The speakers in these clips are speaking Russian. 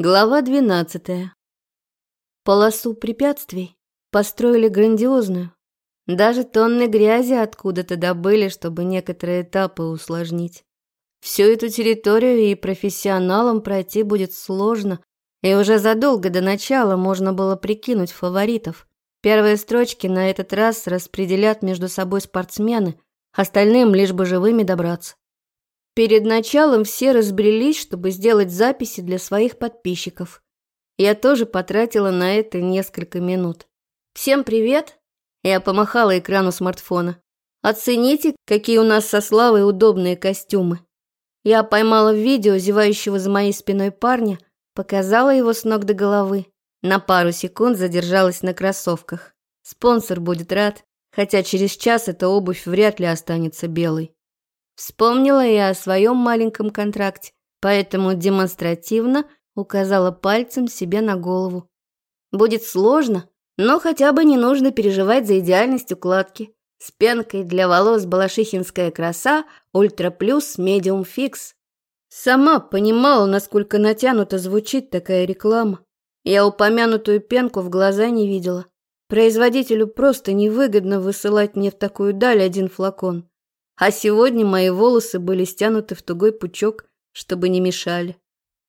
Глава 12. Полосу препятствий построили грандиозную. Даже тонны грязи откуда-то добыли, чтобы некоторые этапы усложнить. Всю эту территорию и профессионалам пройти будет сложно, и уже задолго до начала можно было прикинуть фаворитов. Первые строчки на этот раз распределят между собой спортсмены, остальным лишь бы живыми добраться. Перед началом все разбрелись, чтобы сделать записи для своих подписчиков. Я тоже потратила на это несколько минут. «Всем привет!» Я помахала экрану смартфона. «Оцените, какие у нас со Славой удобные костюмы!» Я поймала видео зевающего за моей спиной парня, показала его с ног до головы. На пару секунд задержалась на кроссовках. Спонсор будет рад, хотя через час эта обувь вряд ли останется белой. Вспомнила я о своем маленьком контракте, поэтому демонстративно указала пальцем себе на голову. Будет сложно, но хотя бы не нужно переживать за идеальность укладки. С пенкой для волос балашихинская краса, ультра плюс, медиум фикс. Сама понимала, насколько натянуто звучит такая реклама. Я упомянутую пенку в глаза не видела. Производителю просто невыгодно высылать мне в такую даль один флакон. А сегодня мои волосы были стянуты в тугой пучок, чтобы не мешали.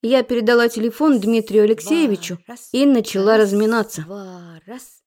Я передала телефон Дмитрию Алексеевичу и начала разминаться. Два, раз.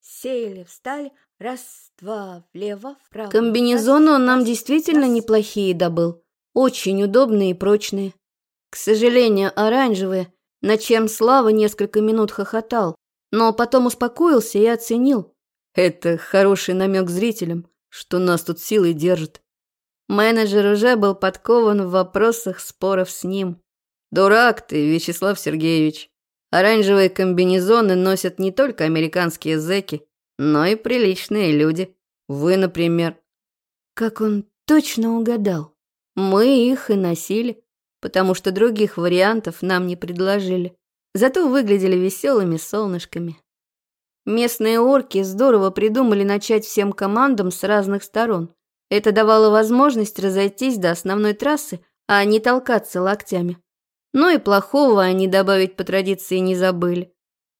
Сели, встали. Раз, два, влево, вправо. Комбинезон он нам действительно неплохие добыл. Очень удобные и прочные. К сожалению, оранжевые, на чем Слава несколько минут хохотал, но потом успокоился и оценил. Это хороший намек зрителям, что нас тут силой держит. Менеджер уже был подкован в вопросах споров с ним. «Дурак ты, Вячеслав Сергеевич. Оранжевые комбинезоны носят не только американские зэки, но и приличные люди. Вы, например». Как он точно угадал. Мы их и носили, потому что других вариантов нам не предложили. Зато выглядели веселыми солнышками. Местные орки здорово придумали начать всем командам с разных сторон. Это давало возможность разойтись до основной трассы, а не толкаться локтями. Но и плохого они добавить по традиции не забыли.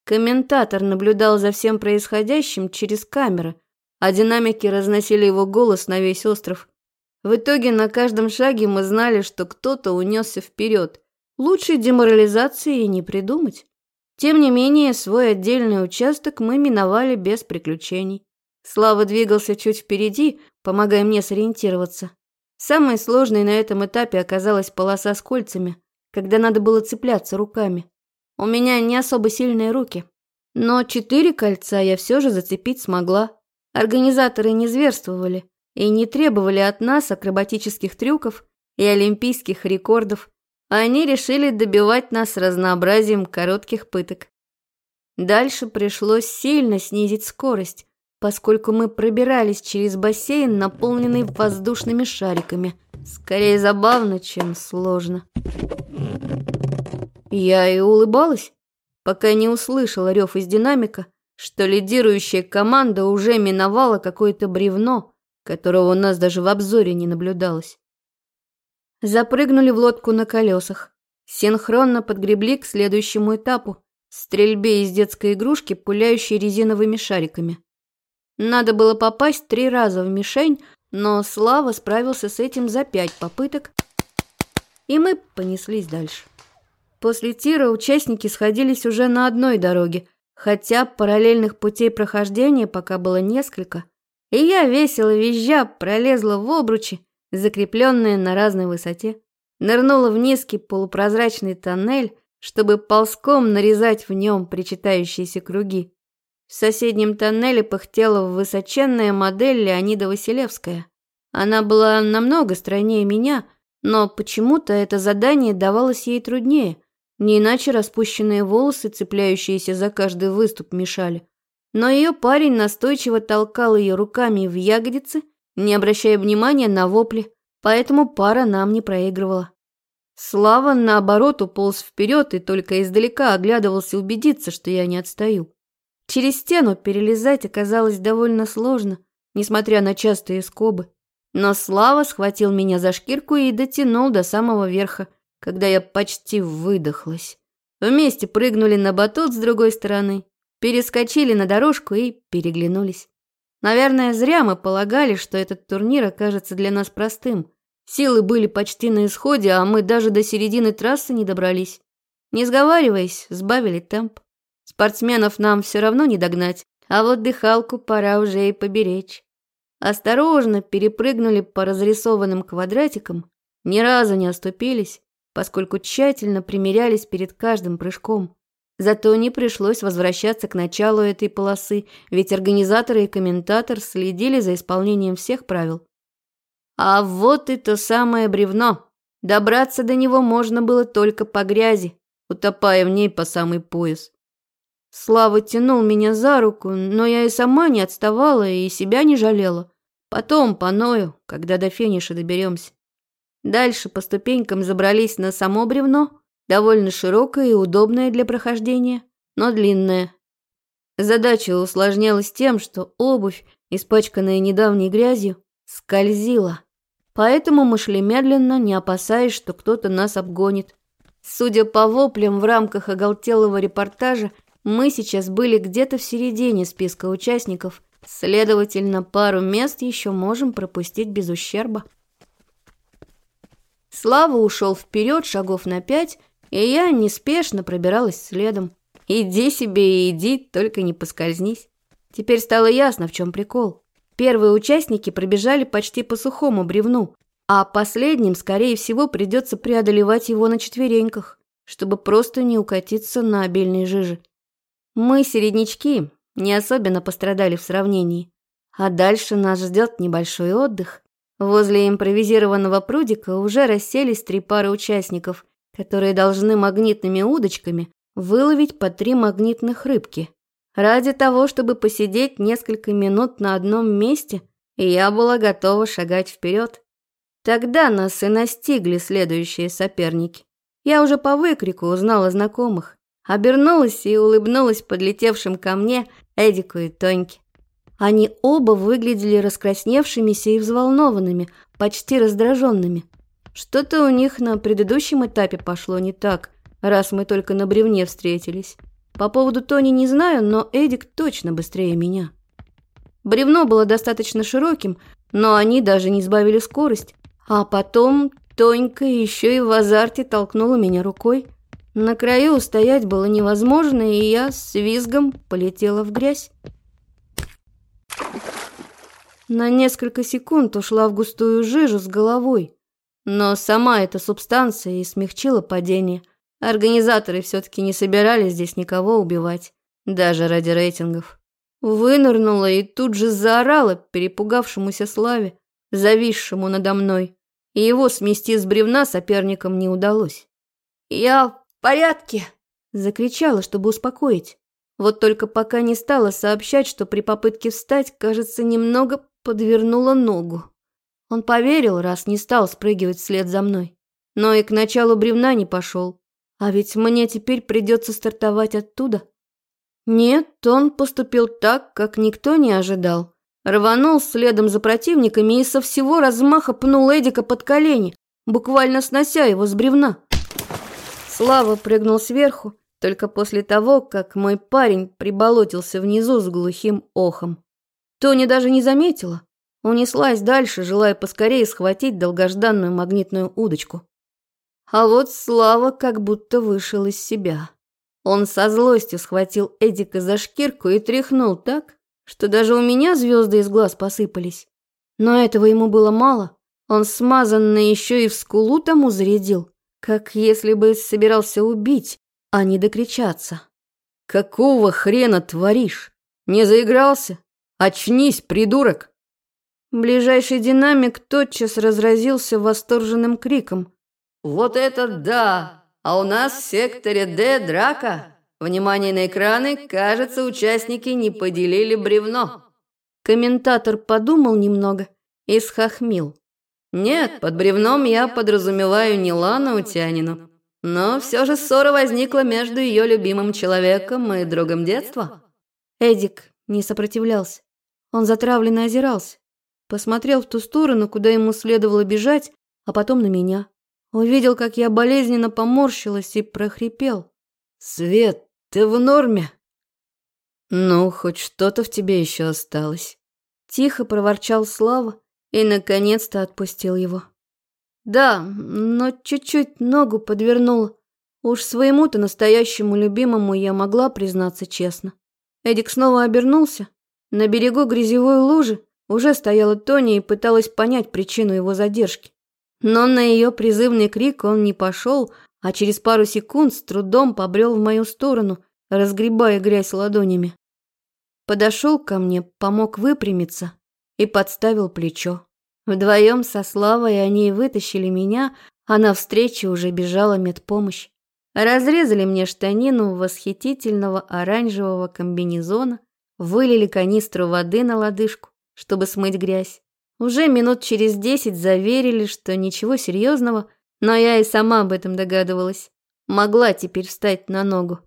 Комментатор наблюдал за всем происходящим через камеры, а динамики разносили его голос на весь остров. В итоге на каждом шаге мы знали, что кто-то унесся вперед. Лучшей деморализации и не придумать. Тем не менее, свой отдельный участок мы миновали без приключений. Слава двигался чуть впереди, помогая мне сориентироваться. Самой сложной на этом этапе оказалась полоса с кольцами, когда надо было цепляться руками. У меня не особо сильные руки. Но четыре кольца я все же зацепить смогла. Организаторы не зверствовали и не требовали от нас акробатических трюков и олимпийских рекордов, они решили добивать нас разнообразием коротких пыток. Дальше пришлось сильно снизить скорость, поскольку мы пробирались через бассейн, наполненный воздушными шариками. Скорее забавно, чем сложно. Я и улыбалась, пока не услышала рев из динамика, что лидирующая команда уже миновала какое-то бревно, которого у нас даже в обзоре не наблюдалось запрыгнули в лодку на колесах. Синхронно подгребли к следующему этапу – стрельбе из детской игрушки, пуляющей резиновыми шариками. Надо было попасть три раза в мишень, но Слава справился с этим за пять попыток, и мы понеслись дальше. После тира участники сходились уже на одной дороге, хотя параллельных путей прохождения пока было несколько, и я, весело визжа, пролезла в обручи, закрепленная на разной высоте, нырнула в низкий полупрозрачный тоннель, чтобы ползком нарезать в нем причитающиеся круги. В соседнем тоннеле пыхтела высоченная модель Леонида Василевская. Она была намного стройнее меня, но почему-то это задание давалось ей труднее, не иначе распущенные волосы, цепляющиеся за каждый выступ, мешали. Но ее парень настойчиво толкал ее руками в ягодицы, не обращая внимания на вопли, поэтому пара нам не проигрывала. Слава, наоборот, уполз вперед и только издалека оглядывался убедиться, что я не отстаю. Через стену перелезать оказалось довольно сложно, несмотря на частые скобы. Но Слава схватил меня за шкирку и дотянул до самого верха, когда я почти выдохлась. Вместе прыгнули на батут с другой стороны, перескочили на дорожку и переглянулись. Наверное, зря мы полагали, что этот турнир окажется для нас простым. Силы были почти на исходе, а мы даже до середины трассы не добрались. Не сговариваясь, сбавили темп. Спортсменов нам все равно не догнать, а вот дыхалку пора уже и поберечь. Осторожно перепрыгнули по разрисованным квадратикам, ни разу не оступились, поскольку тщательно примерялись перед каждым прыжком. Зато не пришлось возвращаться к началу этой полосы, ведь организаторы и комментатор следили за исполнением всех правил. А вот и то самое бревно. Добраться до него можно было только по грязи, утопая в ней по самый пояс. Слава тянул меня за руку, но я и сама не отставала и себя не жалела. Потом по ною, когда до финиша доберемся. Дальше по ступенькам забрались на само бревно, довольно широкая и удобная для прохождения, но длинная. Задача усложнялась тем, что обувь, испачканная недавней грязью, скользила. Поэтому мы шли медленно, не опасаясь, что кто-то нас обгонит. Судя по воплям в рамках оголтелого репортажа, мы сейчас были где-то в середине списка участников, следовательно, пару мест еще можем пропустить без ущерба. Слава ушел вперед шагов на пять, и я неспешно пробиралась следом. «Иди себе и иди, только не поскользнись». Теперь стало ясно, в чем прикол. Первые участники пробежали почти по сухому бревну, а последним, скорее всего, придется преодолевать его на четвереньках, чтобы просто не укатиться на обильной жижи. Мы, середнячки, не особенно пострадали в сравнении. А дальше нас ждет небольшой отдых. Возле импровизированного прудика уже расселись три пары участников, которые должны магнитными удочками выловить по три магнитных рыбки. Ради того, чтобы посидеть несколько минут на одном месте, я была готова шагать вперед. Тогда нас и настигли следующие соперники. Я уже по выкрику узнала знакомых. Обернулась и улыбнулась подлетевшим ко мне Эдику и Тоньке. Они оба выглядели раскрасневшимися и взволнованными, почти раздраженными. Что-то у них на предыдущем этапе пошло не так, раз мы только на бревне встретились. По поводу Тони не знаю, но Эдик точно быстрее меня. Бревно было достаточно широким, но они даже не сбавили скорость. А потом Тонька еще и в азарте толкнула меня рукой. На краю устоять было невозможно, и я с визгом полетела в грязь. На несколько секунд ушла в густую жижу с головой. Но сама эта субстанция и смягчила падение. Организаторы все-таки не собирались здесь никого убивать, даже ради рейтингов. Вынырнула и тут же заорала перепугавшемуся Славе, зависшему надо мной. И его смести с бревна соперникам не удалось. «Я в порядке!» – закричала, чтобы успокоить. Вот только пока не стала сообщать, что при попытке встать, кажется, немного подвернула ногу. Он поверил, раз не стал спрыгивать вслед за мной. Но и к началу бревна не пошел. А ведь мне теперь придется стартовать оттуда. Нет, он поступил так, как никто не ожидал. Рванул следом за противниками и со всего размаха пнул Эдика под колени, буквально снося его с бревна. Слава прыгнул сверху, только после того, как мой парень приболотился внизу с глухим охом. Тони даже не заметила, унеслась дальше, желая поскорее схватить долгожданную магнитную удочку. А вот Слава как будто вышел из себя. Он со злостью схватил Эдика за шкирку и тряхнул так, что даже у меня звезды из глаз посыпались. Но этого ему было мало. Он смазанно еще и в скулу тому зарядил, как если бы собирался убить, а не докричаться. «Какого хрена творишь? Не заигрался? Очнись, придурок!» Ближайший динамик тотчас разразился восторженным криком. «Вот это да! А у нас в секторе «Д» драка!» Внимание на экраны, кажется, участники не поделили бревно. Комментатор подумал немного и схохмил. Нет, под бревном я подразумеваю не Лану Утянину. Но все же ссора возникла между ее любимым человеком и другом детства. Эдик не сопротивлялся. Он затравленно озирался посмотрел в ту сторону, куда ему следовало бежать, а потом на меня. Увидел, как я болезненно поморщилась и прохрипел. «Свет, ты в норме?» «Ну, хоть что-то в тебе еще осталось». Тихо проворчал Слава и, наконец-то, отпустил его. «Да, но чуть-чуть ногу подвернула. Уж своему-то настоящему любимому я могла признаться честно». Эдик снова обернулся. На берегу грязевой лужи уже стояла Тони и пыталась понять причину его задержки. Но на ее призывный крик он не пошел, а через пару секунд с трудом побрел в мою сторону, разгребая грязь ладонями. Подошел ко мне, помог выпрямиться и подставил плечо. Вдвоем со Славой они вытащили меня, а навстречу уже бежала медпомощь. Разрезали мне штанину восхитительного оранжевого комбинезона, вылили канистру воды на лодыжку, чтобы смыть грязь. Уже минут через десять заверили, что ничего серьезного, но я и сама об этом догадывалась. Могла теперь встать на ногу.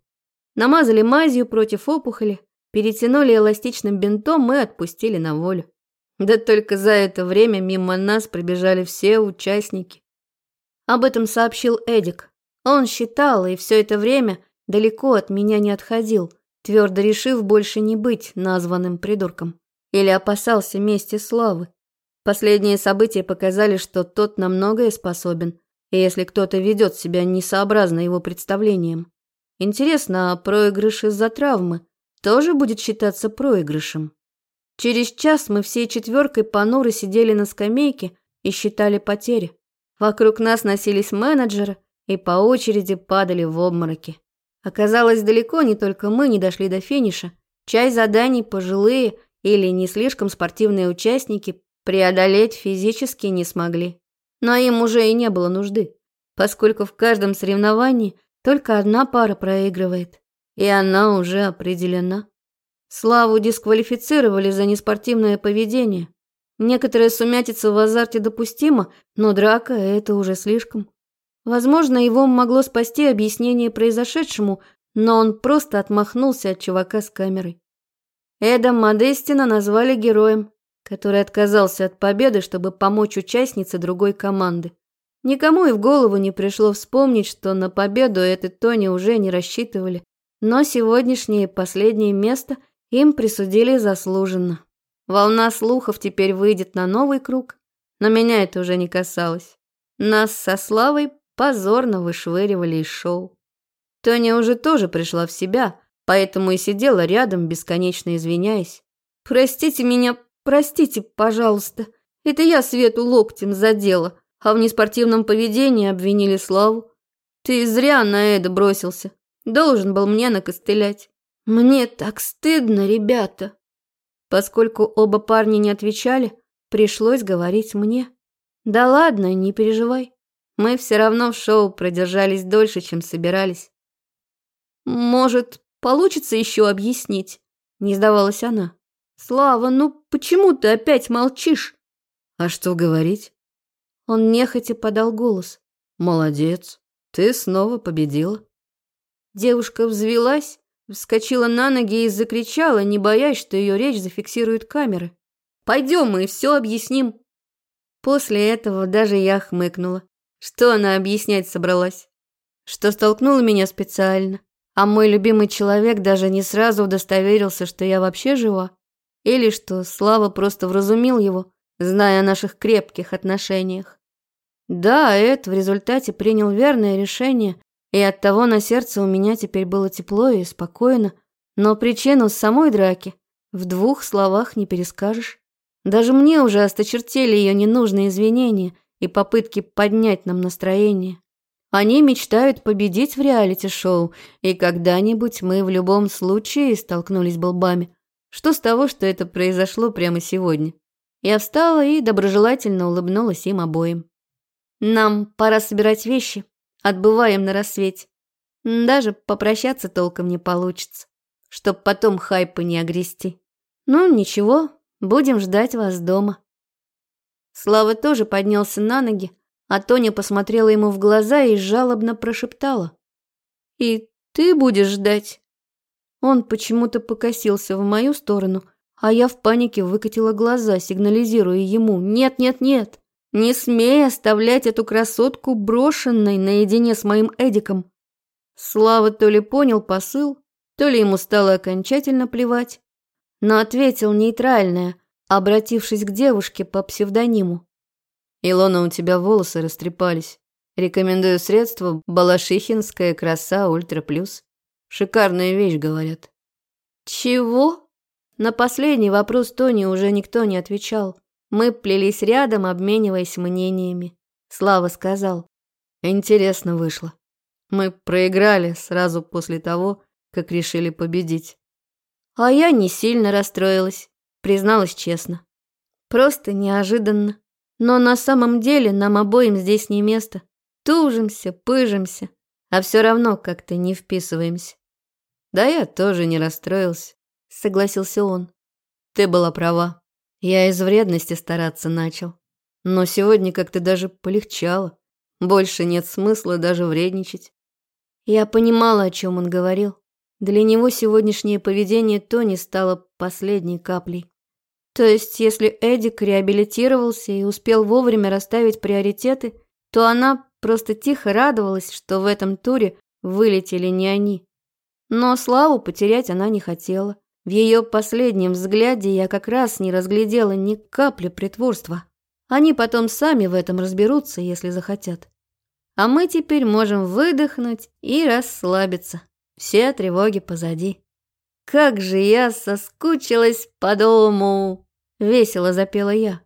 Намазали мазью против опухоли, перетянули эластичным бинтом и отпустили на волю. Да только за это время мимо нас пробежали все участники. Об этом сообщил Эдик. Он считал и все это время далеко от меня не отходил, твердо решив больше не быть названным придурком или опасался мести славы. Последние события показали, что тот на многое способен, и если кто-то ведет себя несообразно его представлениям. Интересно, а проигрыш из-за травмы тоже будет считаться проигрышем? Через час мы всей четверкой понуро сидели на скамейке и считали потери. Вокруг нас носились менеджеры и по очереди падали в обмороки. Оказалось, далеко не только мы не дошли до финиша. Часть заданий пожилые или не слишком спортивные участники преодолеть физически не смогли. Но им уже и не было нужды, поскольку в каждом соревновании только одна пара проигрывает, и она уже определена. Славу дисквалифицировали за неспортивное поведение. Некоторая сумятица в азарте допустима, но драка – это уже слишком. Возможно, его могло спасти объяснение произошедшему, но он просто отмахнулся от чувака с камерой. Эда Модестина назвали героем, который отказался от победы, чтобы помочь участнице другой команды. Никому и в голову не пришло вспомнить, что на победу этой Тони уже не рассчитывали, но сегодняшнее последнее место им присудили заслуженно. Волна слухов теперь выйдет на новый круг, но меня это уже не касалось. Нас со Славой позорно вышвыривали из шоу. Тоня уже тоже пришла в себя – Поэтому и сидела рядом, бесконечно извиняясь. «Простите меня, простите, пожалуйста. Это я Свету локтем задела, а в неспортивном поведении обвинили Славу. Ты зря на это бросился. Должен был мне накостылять. Мне так стыдно, ребята». Поскольку оба парня не отвечали, пришлось говорить мне. «Да ладно, не переживай. Мы все равно в шоу продержались дольше, чем собирались. Может, Получится еще объяснить. Не сдавалась она. Слава, ну почему ты опять молчишь? А что говорить? Он нехотя подал голос. Молодец. Ты снова победила. Девушка взвелась, вскочила на ноги и закричала, не боясь, что ее речь зафиксируют камеры. «Пойдем мы все объясним!» После этого даже я хмыкнула. Что она объяснять собралась? Что столкнула меня специально? А мой любимый человек даже не сразу удостоверился, что я вообще жива. Или что Слава просто вразумил его, зная о наших крепких отношениях. Да, Эд в результате принял верное решение, и оттого на сердце у меня теперь было тепло и спокойно, но причину самой драки в двух словах не перескажешь. Даже мне уже осточертели ее ненужные извинения и попытки поднять нам настроение. Они мечтают победить в реалити-шоу, и когда-нибудь мы в любом случае столкнулись болбами. Что с того, что это произошло прямо сегодня? Я встала и доброжелательно улыбнулась им обоим. Нам пора собирать вещи. Отбываем на рассвете. Даже попрощаться толком не получится, чтоб потом хайпы не огрести. Ну, ничего, будем ждать вас дома. Слава тоже поднялся на ноги, а Тоня посмотрела ему в глаза и жалобно прошептала. «И ты будешь ждать?» Он почему-то покосился в мою сторону, а я в панике выкатила глаза, сигнализируя ему «Нет, нет, нет! Не смей оставлять эту красотку брошенной наедине с моим Эдиком!» Слава то ли понял посыл, то ли ему стало окончательно плевать, но ответил нейтральное, обратившись к девушке по псевдониму. Илона, у тебя волосы растрепались. Рекомендую средство «Балашихинская краса Ультра Плюс». Шикарная вещь, говорят. Чего? На последний вопрос Тони уже никто не отвечал. Мы плелись рядом, обмениваясь мнениями. Слава сказал. Интересно вышло. Мы проиграли сразу после того, как решили победить. А я не сильно расстроилась, призналась честно. Просто неожиданно. Но на самом деле нам обоим здесь не место. Тужимся, пыжимся, а все равно как-то не вписываемся. Да я тоже не расстроился, согласился он. Ты была права. Я из вредности стараться начал. Но сегодня как-то даже полегчало. Больше нет смысла даже вредничать. Я понимала, о чем он говорил. Для него сегодняшнее поведение Тони стало последней каплей. То есть, если Эдик реабилитировался и успел вовремя расставить приоритеты, то она просто тихо радовалась, что в этом туре вылетели не они. Но Славу потерять она не хотела. В ее последнем взгляде я как раз не разглядела ни капли притворства. Они потом сами в этом разберутся, если захотят. А мы теперь можем выдохнуть и расслабиться. Все тревоги позади как же я соскучилась по дому!» — весело запела я.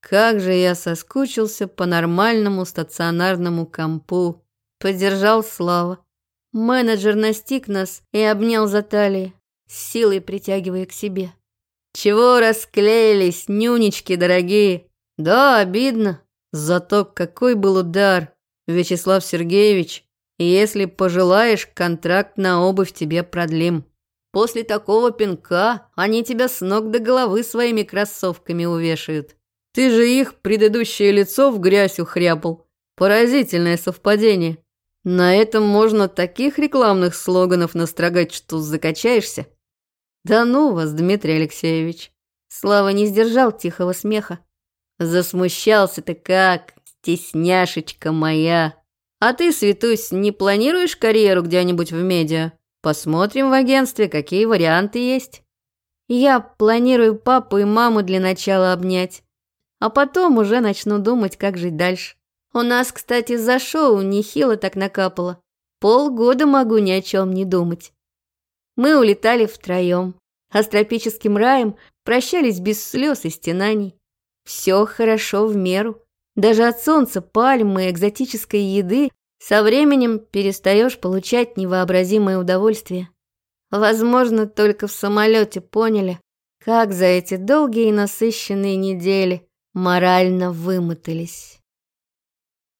Как же я соскучился по нормальному стационарному компу. Поддержал Слава. Менеджер настиг нас и обнял за талии, силой притягивая к себе. Чего расклеились, нюнечки дорогие? Да, обидно. Зато какой был удар, Вячеслав Сергеевич. Если пожелаешь, контракт на обувь тебе продлим. После такого пинка они тебя с ног до головы своими кроссовками увешают. Ты же их предыдущее лицо в грязь ухряпал. Поразительное совпадение. На этом можно таких рекламных слоганов настрогать, что закачаешься. Да ну вас, Дмитрий Алексеевич. Слава не сдержал тихого смеха. Засмущался ты как, стесняшечка моя. А ты, Светусь, не планируешь карьеру где-нибудь в медиа? Посмотрим в агентстве, какие варианты есть. Я планирую папу и маму для начала обнять. А потом уже начну думать, как жить дальше. У нас, кстати, за шоу нехило так накапало. Полгода могу ни о чем не думать. Мы улетали втроем. а с тропическим раем прощались без слез и стенаний. Все хорошо в меру. Даже от солнца, пальмы, экзотической еды со временем перестаешь получать невообразимое удовольствие. Возможно, только в самолете поняли, как за эти долгие и насыщенные недели морально вымотались.